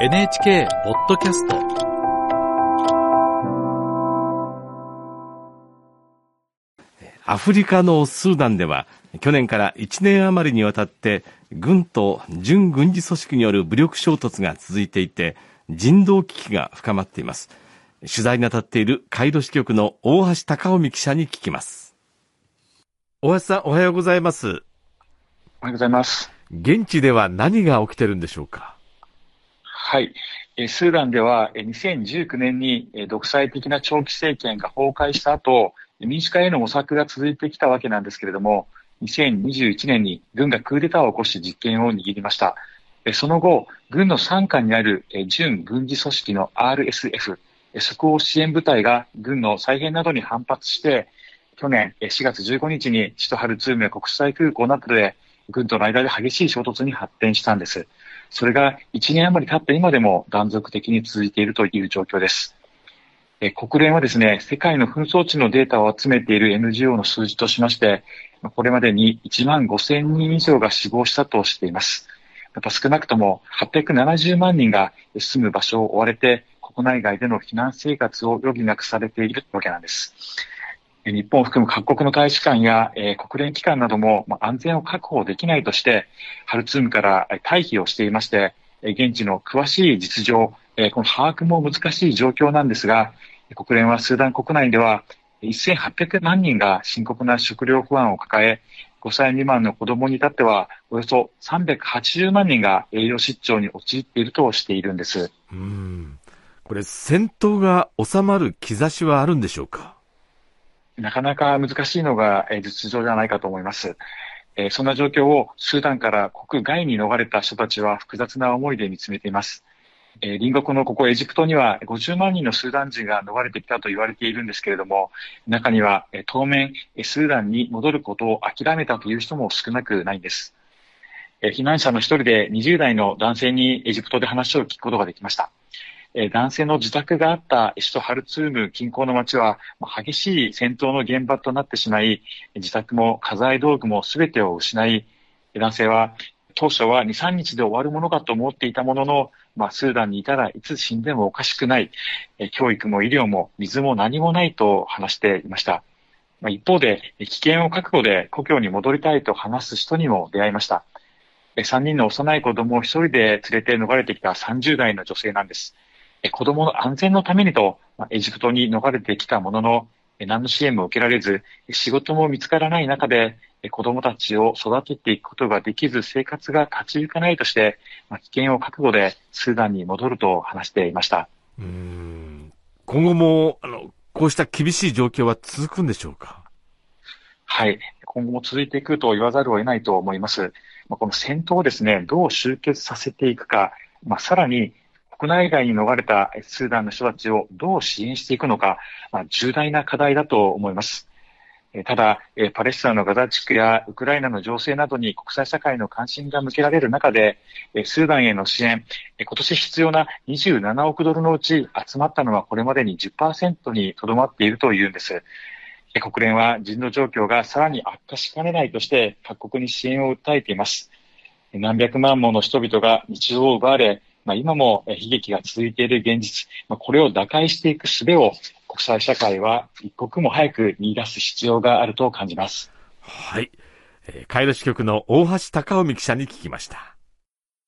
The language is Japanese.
NHK ポッドキャスト。アフリカのスーダンでは去年から1年余りにわたって軍と準軍事組織による武力衝突が続いていて人道危機が深まっています。取材に当たっているカイロ支局の大橋貴臣記者に聞きます。大橋さんおはようございます。おはようございます。現地では何が起きてるんでしょうか？はい。スーダンでは、2019年に独裁的な長期政権が崩壊した後、民主化への模索が続いてきたわけなんですけれども、2021年に軍がクーデターを起こし実権を握りました。その後、軍の傘下にある準軍事組織の RSF、即応支援部隊が軍の再編などに反発して、去年4月15日に首都ハルツームや国際空港などで軍との間で激しい衝突に発展したんです。それが1年余り経った今でも断続的に続いているという状況です。え国連はですね、世界の紛争地のデータを集めている NGO の数字としまして、これまでに1万5000人以上が死亡したとしています。また少なくとも870万人が住む場所を追われて、国内外での避難生活を余儀なくされているわけなんです。日本を含む各国の大使館や、えー国連機関なども、まあ、安全を確保できないとして、ハルツームから退避をしていまして、現地の詳しい実情、えこの把握も難しい状況なんですが、国連はスーダン国内では1800万人が深刻な食料不安を抱え、5歳未満の子供に至っては、およそ380万人が栄養失調に陥っているとしているんです。うんこれ戦闘が収まる兆しはあるんでしょうか？なかなか難しいのがえー実情じゃないかと思います。えーそんな状況をスーダンから国外に逃れた人たちは複雑な思いで見つめています。えー隣国のここエジプトには50万人のスーダン人が逃れてきたと言われているんですけれども、中にはえー当面スーダンに戻ることを諦めたという人も少なくないんです。えー避難者の一人で20代の男性にエジプトで話を聞くことができました。男性の自宅があった首都ハルツーム近郊の町は激しい戦闘の現場となってしまい、自宅も家財道具も全てを失い、男性は当初は2、3日で終わるものかと思っていたものの、まあ、スーダンにいたらいつ死んでもおかしくない、教育も医療も水も何もないと話していました。まあ、一方で、危険を覚悟で故郷に戻りたいと話す人にも出会いました。3人の幼い子供を一人で連れて逃れてきた30代の女性なんです。えー子供の安全のためにと、まあエジプトに逃れてきたものの、えー何の支援も受けられず、えー仕事も見つからない中で、えー子供たちを育てていくことができず生活が立ち行かないとして、まあ危険を覚悟でスーダンに戻ると話していました。うーん今後もあのこうした厳しい状況は続くんでしょうか？はい。今後も続いていくと言わざるを得ないと思います。まあ、この戦闘をですね、どう終結させていくか、まあ、さらに国内外に逃れたスーダンの人たちをどう支援していくのか、まあ、重大な課題だと思います。ただ、パレスチナのガザ地区やウクライナの情勢などに国際社会の関心が向けられる中で、スーダンへの支援、今年必要な27億ドルのうち集まったのはこれまでに10%にとどまっているというんです。国連は人道状況がさらに悪化しかねないとして各国に支援を訴えています。何百万もの人々が日常を奪われ、まあ、今も悲劇が続いている現実、まあ、これを打開していく術を国際社会は一刻も早く見出す必要があると感じます。はい、えーカイロ支局の大橋隆臣記者に聞きました。